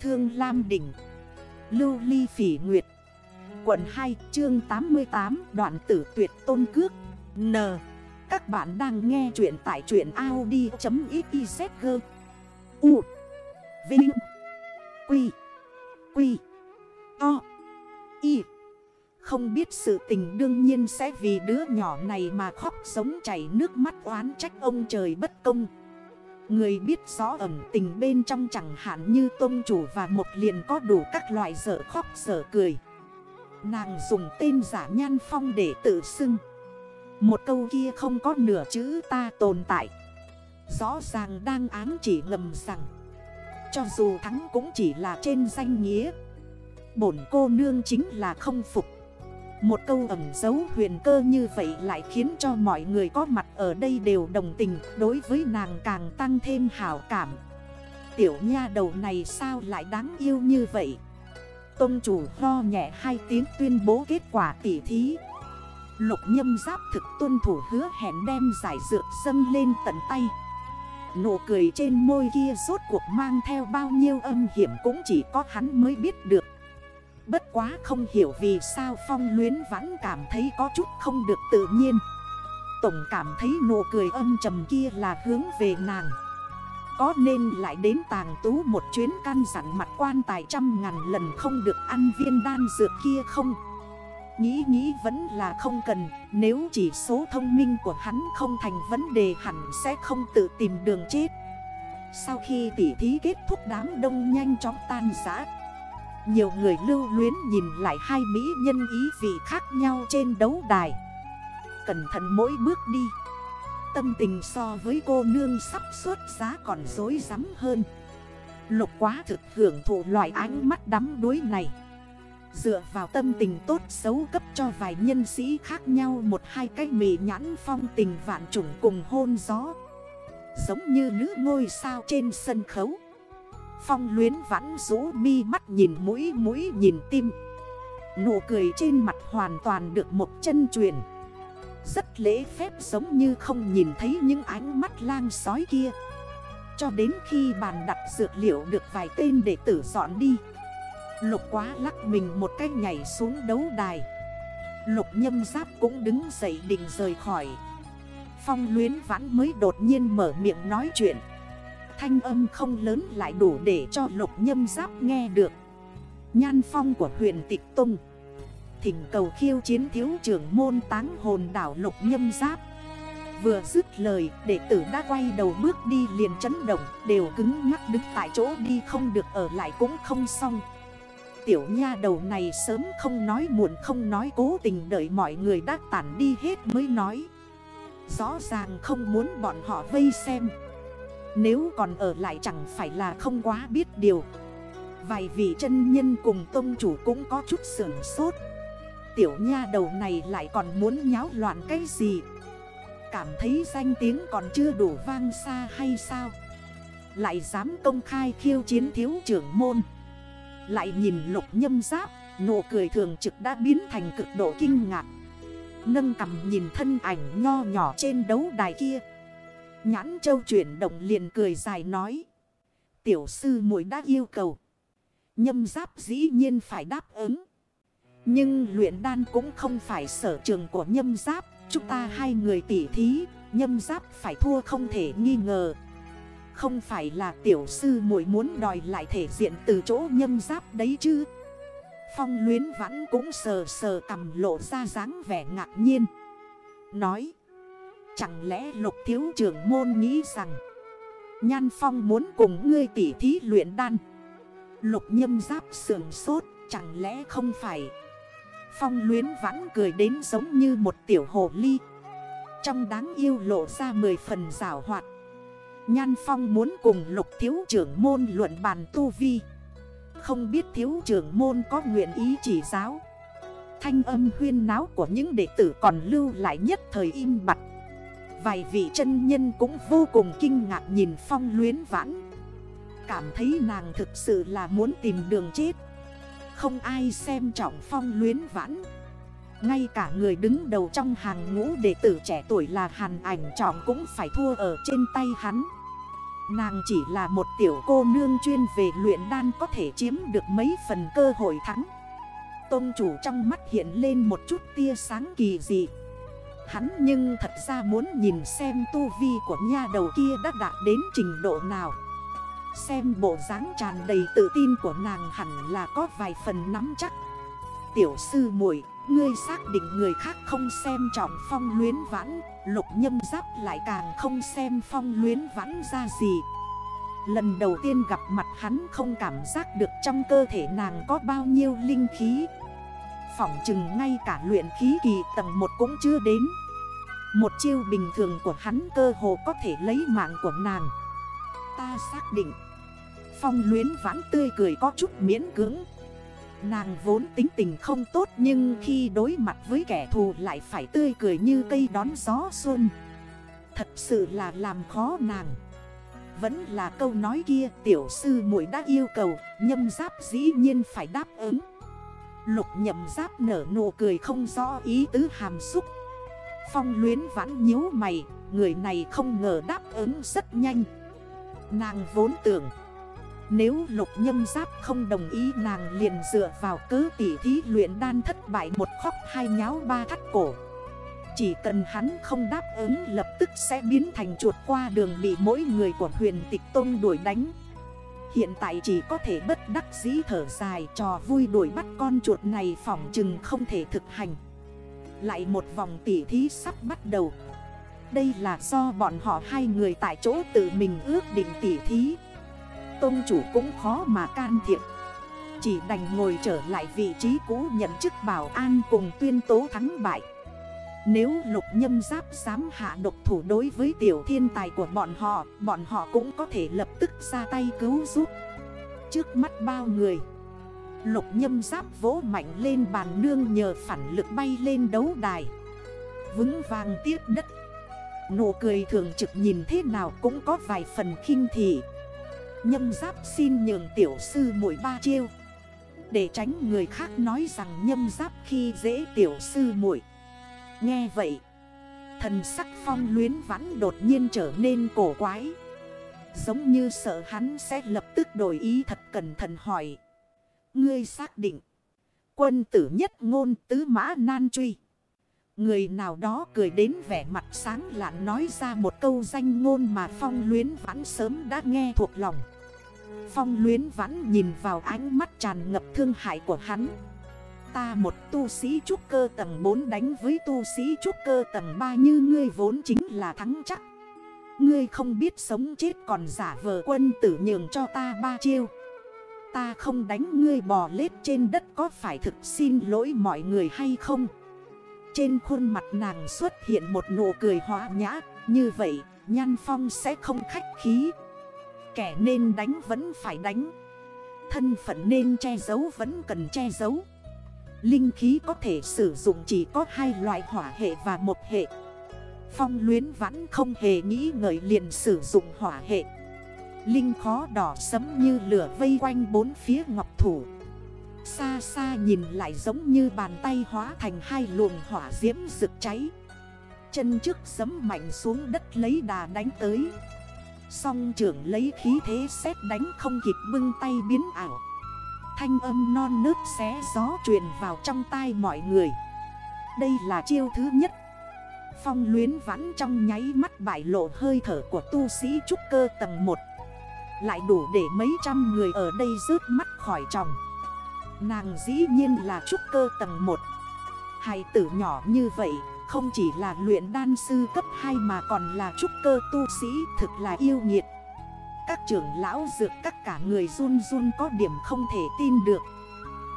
Thương Lam Đỉnh. Lưu Ly Phỉ Nguyệt. Quận 2 chương 88 đoạn tử tuyệt tôn cước. N. Các bạn đang nghe chuyện tại chuyện Audi.xyz U. Vinh. Quy. Quy. To Y Không biết sự tình đương nhiên sẽ vì đứa nhỏ này mà khóc sống chảy nước mắt oán trách ông trời bất công. Người biết rõ ẩm tình bên trong chẳng hạn như tôn chủ và một liền có đủ các loại dở khóc dở cười. Nàng dùng tên giả nhan phong để tự xưng. Một câu kia không có nửa chữ ta tồn tại. Rõ ràng đang ám chỉ ngầm rằng, Cho dù thắng cũng chỉ là trên danh nghĩa. Bổn cô nương chính là không phục một câu ẩn dấu huyền cơ như vậy lại khiến cho mọi người có mặt ở đây đều đồng tình, Đối với nàng càng tăng thêm hảo cảm. Tiểu nha đầu này sao lại đáng yêu như vậy? Tôn chủ ho nhẹ hai tiếng tuyên bố kết quả tỉ thí. Lục nhâm giáp thực tuân thủ hứa hẹn đem giải dược dâng lên tận tay. Nụ cười trên môi kia rốt cuộc mang theo bao nhiêu âm hiểm cũng chỉ có hắn mới biết được. Bất quá không hiểu vì sao phong luyến vẫn cảm thấy có chút không được tự nhiên. Tổng cảm thấy nụ cười âm trầm kia là hướng về nàng. Có nên lại đến tàng tú một chuyến căn dặn mặt quan tài trăm ngàn lần không được ăn viên đan dược kia không? Nghĩ nghĩ vẫn là không cần, Nếu chỉ số thông minh của hắn không thành vấn đề hẳn sẽ không tự tìm đường chết. Sau khi tỉ thí kết thúc đám đông nhanh chóng tan giã nhiều người lưu luyến nhìn lại hai mỹ nhân ý vị khác nhau trên đấu đài. Cẩn thận mỗi bước đi. Tâm tình so với cô nương sắp xuất giá còn dối rắm hơn. Lục quá thực hưởng thụ loại ánh mắt đắm đuối này. Dựa vào tâm tình tốt xấu cấp cho vài nhân sĩ khác nhau Một hai cái mì nhãn phong tình vạn trùng cùng hôn gió. Giống như nữ ngôi sao trên sân khấu. Phong luyến vãn rũ mi mắt nhìn mũi mũi nhìn tim. Nụ cười trên mặt hoàn toàn được một chân truyền. Rất lễ phép giống như không nhìn thấy những ánh mắt lang sói kia. Cho đến khi bàn đặt dược liệu được vài tên để tử dọn đi, Lục quá lắc mình một cách nhảy xuống đấu đài. Lục nhâm giáp cũng đứng dậy định rời khỏi. Phong luyến vãn mới đột nhiên mở miệng nói chuyện. Thanh âm không lớn lại đủ để cho lục nhâm giáp nghe được. Nhan phong của huyền tịch tung. Thỉnh cầu khiêu chiến thiếu trưởng môn táng hồn đảo lục nhâm giáp. Vừa dứt lời, đệ tử đã quay đầu bước đi liền chấn động, Đều cứng ngắc đứng tại chỗ đi không được ở lại cũng không xong. Tiểu nha đầu này sớm không nói muộn, không nói cố tình đợi mọi người đã tản đi hết mới nói. Rõ ràng không muốn bọn họ vây xem nếu còn ở lại chẳng phải là không quá biết điều. Vài vị chân nhân cùng tôn chủ cũng có chút sưởng sốt. Tiểu nha đầu này lại còn muốn nháo loạn cái gì? Cảm thấy danh tiếng còn chưa đủ vang xa hay sao? Lại dám công khai khiêu chiến thiếu trưởng môn. Lại nhìn lục nhâm giáp, Nụ cười thường trực đã biến thành cực độ kinh ngạc. Nâng cầm nhìn thân ảnh nho nhỏ trên đấu đài kia. Nhãn châu chuyển động liền cười dài nói. Tiểu sư muội đã yêu cầu. Nhâm giáp dĩ nhiên phải đáp ứng. Nhưng luyện đan cũng không phải sở trường của nhâm giáp. Chúng ta hai người tỉ thí. Nhâm giáp phải thua không thể nghi ngờ. Không phải là tiểu sư muội muốn đòi lại thể diện từ chỗ nhâm giáp đấy chứ. Phong luyến vẫn cũng sờ sờ cầm lộ ra dáng vẻ ngạc nhiên. Nói. Chẳng lẽ lục thiếu trưởng môn nghĩ rằng Nhan Phong muốn cùng ngươi tỉ thí luyện đan? Lục nhâm giáp sườn sốt, Chẳng lẽ không phải? Phong luyến vãn cười đến giống như một tiểu hồ ly. Trong đáng yêu lộ ra mười phần rào hoạt. Nhan Phong muốn cùng lục thiếu trưởng môn luận bàn tu vi. Không biết thiếu trưởng môn có nguyện ý chỉ giáo. Thanh âm huyên náo của những đệ tử còn lưu lại nhất thời im bặt. Vài vị chân nhân cũng vô cùng kinh ngạc nhìn phong luyến vãn. Cảm thấy nàng thực sự là muốn tìm đường chết. Không ai xem trọng phong luyến vãn. Ngay cả người đứng đầu trong hàng ngũ đệ tử trẻ tuổi là hàn ảnh trọng cũng phải thua ở trên tay hắn. Nàng chỉ là một tiểu cô nương chuyên về luyện đan có thể chiếm được mấy phần cơ hội thắng. Tôn chủ trong mắt hiện lên một chút tia sáng kỳ dị. Hắn nhưng thật ra muốn nhìn xem tu vi của nha đầu kia đã đạt đến trình độ nào. Xem bộ dáng tràn đầy tự tin của nàng hẳn là có vài phần nắm chắc. Tiểu sư muội, Ngươi xác định người khác không xem trọng phong luyến vãn, Lục nhâm giáp lại càng không xem phong luyến vãn ra gì. Lần đầu tiên gặp mặt hắn không cảm giác được trong cơ thể nàng có bao nhiêu linh khí. Phỏng chừng ngay cả luyện khí kỳ tầng 1 cũng chưa đến. Một chiêu bình thường của hắn cơ hồ có thể lấy mạng của nàng. Ta xác định, Phong luyến vãn tươi cười có chút miễn cưỡng. Nàng vốn tính tình không tốt nhưng khi đối mặt với kẻ thù lại phải tươi cười như cây đón gió xuân. Thật sự là làm khó nàng. Vẫn là câu nói kia tiểu sư muội đã yêu cầu, Nhâm giáp dĩ nhiên phải đáp ứng. Lục nhậm giáp nở nụ cười không rõ ý tứ hàm xúc. Phong luyến vãn nhíu mày, Người này không ngờ đáp ứng rất nhanh. Nàng vốn tưởng, nếu lục nhâm giáp không đồng ý, nàng liền dựa vào cớ tỉ thí luyện đan thất bại một khóc hai nháo ba thắt cổ. Chỉ cần hắn không đáp ứng lập tức sẽ biến thành chuột qua đường bị mỗi người của huyền tịch tôn đuổi đánh. Hiện tại chỉ có thể bất đắc dĩ thở dài trò vui đuổi bắt con chuột này phỏng chừng không thể thực hành. Lại một vòng tỉ thí sắp bắt đầu. Đây là do bọn họ hai người tại chỗ tự mình ước định tỉ thí. Tôn chủ cũng khó mà can thiệp. Chỉ đành ngồi trở lại vị trí cũ nhận chức bảo an cùng tuyên tố thắng bại. Nếu lục nhâm giáp dám hạ độc thủ đối với tiểu thiên tài của bọn họ Bọn họ cũng có thể lập tức ra tay cứu giúp. Trước mắt bao người, Lục nhâm giáp vỗ mạnh lên bàn nương nhờ phản lực bay lên đấu đài. Vững vàng tiếp đất. Nụ cười thường trực nhìn thế nào cũng có vài phần khinh thị. Nhâm giáp xin nhường tiểu sư mỗi ba chiêu. Để tránh người khác nói rằng nhâm giáp khi dễ tiểu sư muội. Nghe vậy, Thần sắc phong luyến vãn đột nhiên trở nên cổ quái Giống như sợ hắn sẽ lập tức đổi ý thật cẩn thận hỏi Ngươi xác định, Quân tử nhất ngôn tứ mã nan truy Người nào đó cười đến vẻ mặt sáng lạn nói ra một câu danh ngôn mà Phong luyến vãn sớm đã nghe thuộc lòng. Phong luyến vãn nhìn vào ánh mắt tràn ngập thương hại của hắn. Ta một tu sĩ trúc cơ tầng 4 đánh với tu sĩ trúc cơ tầng 3 như ngươi vốn chính là thắng chắc. Ngươi không biết sống chết còn giả vờ quân tử nhường cho ta ba chiêu. Ta không đánh ngươi bò lết trên đất có phải thực xin lỗi mọi người hay không? Trên khuôn mặt nàng xuất hiện một nụ cười hóa nhã, Như vậy, Nhan Phong sẽ không khách khí Kẻ nên đánh vẫn phải đánh Thân phận nên che giấu vẫn cần che giấu Linh khí có thể sử dụng chỉ có hai loại hỏa hệ và một hệ. Phong luyến vẫn không hề nghĩ ngợi liền sử dụng hỏa hệ. Linh khó đỏ sấm như lửa vây quanh bốn phía ngọc thủ. Xa xa nhìn lại giống như bàn tay hóa thành hai luồng hỏa diễm rực cháy. Chân trước sấm mạnh xuống đất lấy đà đánh tới. Song trưởng lấy khí thế xét đánh không kịp bưng tay biến ảo. Thanh âm non nớt xé gió truyền vào trong tai mọi người. Đây là chiêu thứ nhất. Phong luyến vãn trong nháy mắt bại lộ hơi thở của tu sĩ trúc cơ tầng 1 Lại đủ để mấy trăm người ở đây rớt mắt khỏi chồng. Nàng dĩ nhiên là trúc cơ tầng 1 Hai tử nhỏ như vậy, Không chỉ là luyện đan sư cấp 2 mà còn là trúc cơ tu sĩ thực là yêu nghiệt. Các trưởng lão dược các cả người run run có điểm không thể tin được.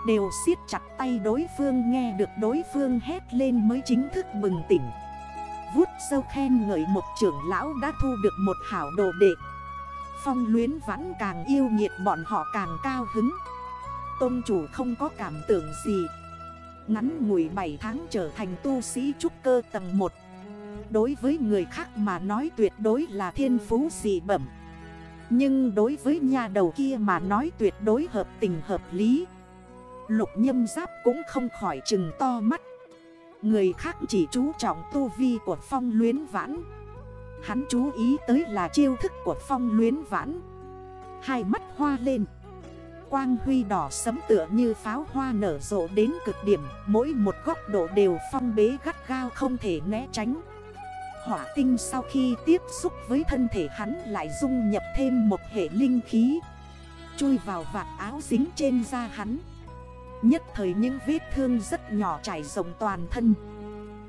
Đều siết chặt tay đối phương nghe được đối phương hét lên mới chính thức bừng tỉnh. Vút sâu khen ngợi một trưởng lão đã thu được một hảo đồ đệ. Phong luyến vẫn càng yêu nhiệt bọn họ càng cao hứng. Tôn chủ không có cảm tưởng gì. Ngắn ngủi 7 tháng trở thành tu sĩ trúc cơ tầng 1 Đối với người khác mà nói tuyệt đối là thiên phú dị bẩm. Nhưng đối với nhà đầu kia mà nói tuyệt đối hợp tình hợp lý. Lục nhâm giáp cũng không khỏi chừng to mắt. Người khác chỉ chú trọng tu vi của phong luyến vãn. Hắn chú ý tới là chiêu thức của phong luyến vãn. Hai mắt hoa lên. Quang huy đỏ sấm tựa như pháo hoa nở rộ đến cực điểm. Mỗi một góc độ đều phong bế gắt gao không thể né tránh. Hỏa tinh sau khi tiếp xúc với thân thể hắn lại dung nhập thêm một hệ linh khí, Chui vào vạt áo dính trên da hắn. Nhất thời những vết thương rất nhỏ trải rộng toàn thân.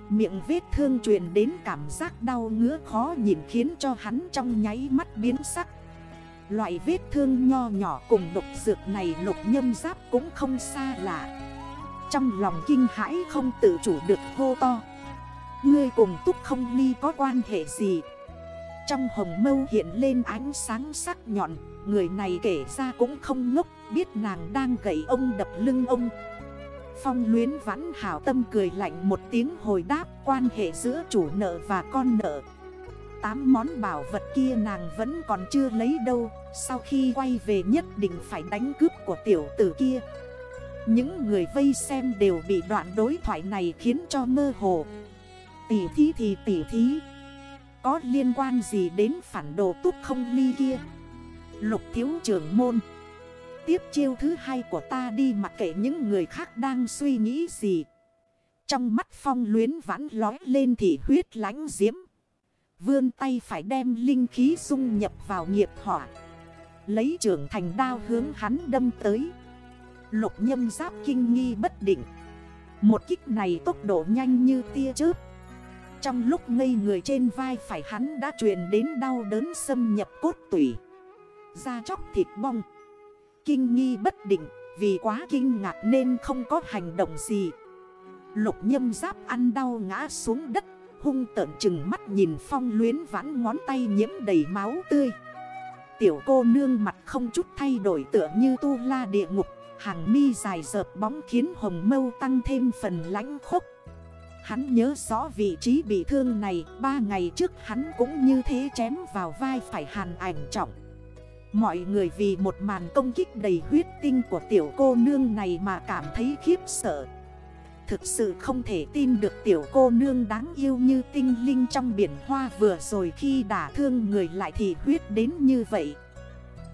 Miệng vết thương truyền đến cảm giác đau ngứa khó nhìn khiến cho hắn trong nháy mắt biến sắc. Loại vết thương nho nhỏ cùng độc dược này lục nhâm giáp cũng không xa lạ. Trong lòng kinh hãi không tự chủ được hô to. Ngươi cùng túc không ly có quan hệ gì? Trong hồng mâu hiện lên ánh sáng sắc nhọn, Người này kể ra cũng không ngốc, Biết nàng đang gậy ông đập lưng ông. Phong luyến vãn hảo tâm cười lạnh một tiếng hồi đáp, Quan hệ giữa chủ nợ và con nợ. Tám món bảo vật kia nàng vẫn còn chưa lấy đâu, Sau khi quay về nhất định phải đánh cướp của tiểu tử kia. Những người vây xem đều bị đoạn đối thoại này khiến cho mơ hồ. Tỉ thí thì tỉ thí. Có liên quan gì đến phản đồ túc không ly kia? Lục thiếu trưởng môn. Tiếp chiêu thứ hai của ta đi mặc kệ những người khác đang suy nghĩ gì. Trong mắt phong luyến vãn lói lên thì huyết lánh diễm. Vươn tay phải đem linh khí dung nhập vào nghiệp hỏa. Lấy trưởng thành đao hướng hắn đâm tới. Lục nhâm giáp kinh nghi bất định. Một kích này tốc độ nhanh như tia chớp. Trong lúc ngây người trên vai phải hắn đã truyền đến đau đớn xâm nhập cốt tủy. Da chóc thịt bong. Kinh nghi bất định, Vì quá kinh ngạc nên không có hành động gì. Lục nhâm giáp ăn đau ngã xuống đất, Hung tợn chừng mắt nhìn phong luyến vãn ngón tay nhiễm đầy máu tươi. Tiểu cô nương mặt không chút thay đổi tựa như tu la địa ngục, Hàng mi dài dợp bóng khiến hồng mâu tăng thêm phần lãnh khốc. Hắn nhớ rõ vị trí bị thương này, Ba ngày trước hắn cũng như thế chém vào vai phải hàn ảnh trọng. Mọi người vì một màn công kích đầy huyết tinh của tiểu cô nương này mà cảm thấy khiếp sợ. Thực sự không thể tin được tiểu cô nương đáng yêu như tinh linh trong biển hoa vừa rồi khi đả thương người lại thì huyết đến như vậy.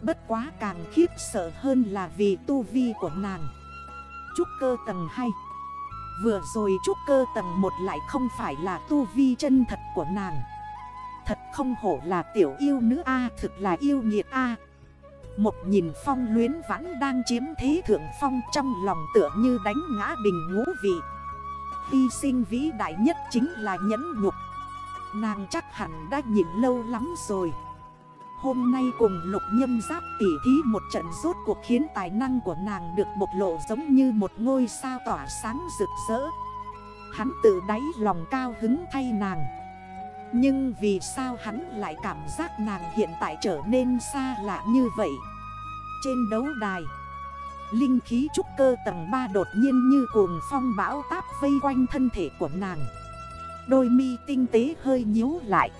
Bất quá càng khiếp sợ hơn là vì tu vi của nàng. Trúc cơ tầng 2 Vừa rồi trúc cơ tầng 1 lại không phải là tu vi chân thật của nàng. Thật không hổ là tiểu yêu nữ A, thực là yêu nghiệt A. Một nhìn phong luyến vãn đang chiếm thế thượng phong trong lòng tựa như đánh ngã bình ngũ vị. Hy sinh vĩ đại nhất chính là nhẫn nhục. Nàng chắc hẳn đã nhìn lâu lắm rồi. Hôm nay cùng lục nhâm giáp tỉ thí một trận rốt cuộc khiến tài năng của nàng được bộc lộ giống như một ngôi sao tỏa sáng rực rỡ. Hắn tự đáy lòng cao hứng thay nàng. Nhưng vì sao hắn lại cảm giác nàng hiện tại trở nên xa lạ như vậy? Trên đấu đài, Linh khí trúc cơ tầng 3 đột nhiên như cuồng phong bão táp vây quanh thân thể của nàng. Đôi mi tinh tế hơi nhíu lại.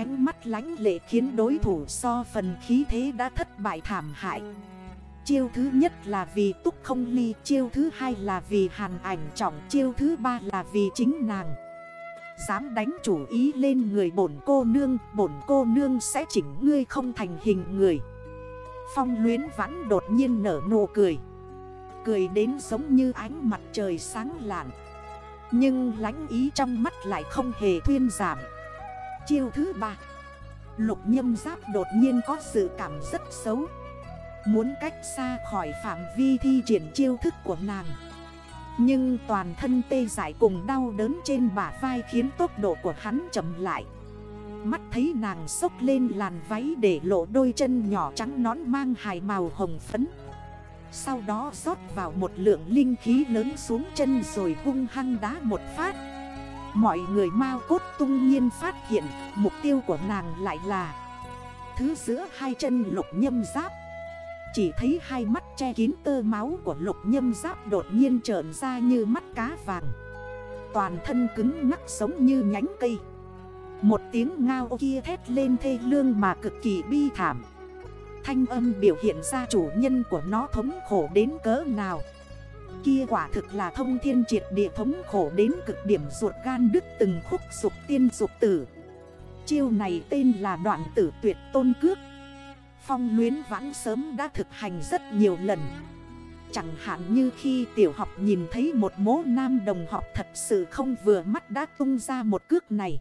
Ánh mắt lánh lệ khiến đối thủ so phần khí thế đã thất bại thảm hại. Chiêu thứ nhất là vì túc không ly, Chiêu thứ hai là vì hàn ảnh trọng, Chiêu thứ ba là vì chính nàng. Dám đánh chủ ý lên người bổn cô nương, Bổn cô nương sẽ chỉnh ngươi không thành hình người. Phong luyến vãn đột nhiên nở nụ cười. Cười đến giống như ánh mặt trời sáng lạn. Nhưng lánh ý trong mắt lại không hề thuyên giảm. Chiêu thứ ba. Lục nhâm giáp đột nhiên có sự cảm rất xấu. Muốn cách xa khỏi phạm vi thi triển chiêu thức của nàng. Nhưng toàn thân tê giải cùng đau đớn trên bả vai khiến tốc độ của hắn chậm lại. Mắt thấy nàng sốc lên làn váy để lộ đôi chân nhỏ trắng nón mang hài màu hồng phấn. Sau đó rót vào một lượng linh khí lớn xuống chân rồi hung hăng đá một phát. Mọi người mau cốt tung nhiên phát hiện, Mục tiêu của nàng lại là Thứ giữa hai chân lục nhâm giáp. Chỉ thấy hai mắt che kín tơ máu của lục nhâm giáp đột nhiên trởn ra như mắt cá vàng. Toàn thân cứng ngắc giống như nhánh cây. Một tiếng ngao kia thét lên thê lương mà cực kỳ bi thảm. Thanh âm biểu hiện ra chủ nhân của nó thống khổ đến cỡ nào. Kia quả thực là thông thiên triệt địa thống khổ đến cực điểm ruột gan đứt từng khúc dục tiên dục tử Chiêu này tên là đoạn tử tuyệt tôn cước Phong luyến vãn sớm đã thực hành rất nhiều lần Chẳng hạn như khi tiểu học nhìn thấy một mố nam đồng học thật sự không vừa mắt đã tung ra một cước này.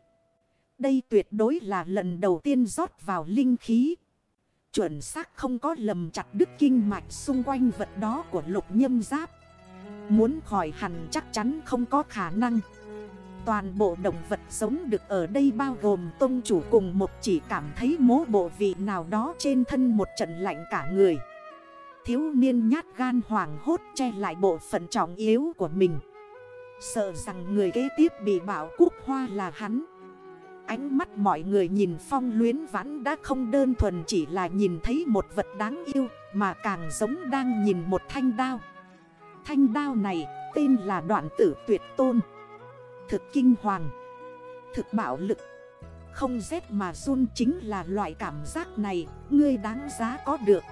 Đây tuyệt đối là lần đầu tiên rót vào linh khí. Chuẩn xác không có lầm chặt đứt kinh mạch xung quanh vật đó của lục nhâm giáp. Muốn khỏi hẳn chắc chắn không có khả năng. Toàn bộ động vật sống được ở đây bao gồm tôn chủ cùng một chỉ cảm thấy mố bộ vị nào đó trên thân một trận lạnh cả người. Thiếu niên nhát gan hoàng hốt che lại bộ phận trọng yếu của mình. Sợ rằng người kế tiếp bị bảo cúc hoa là hắn. Ánh mắt mọi người nhìn phong luyến vãn đã không đơn thuần chỉ là nhìn thấy một vật đáng yêu, Mà càng giống đang nhìn một thanh đao Thanh đao này, tên là đoạn tử tuyệt tôn. Thực kinh hoàng, Thực bạo lực, Không rét mà run chính là loại cảm giác này, Ngươi đáng giá có được.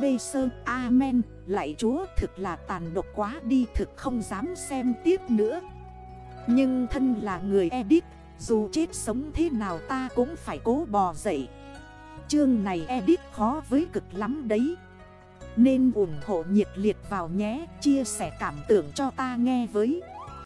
Bê sơ, Amen Lại chúa, thực là tàn độc quá đi, Thực không dám xem tiếp nữa. Nhưng thân là người edit, Dù chết sống thế nào ta cũng phải cố bò dậy. Chương này edit khó với cực lắm đấy. Nên ủng hộ nhiệt liệt vào nhé, Chia sẻ cảm tưởng cho ta nghe với.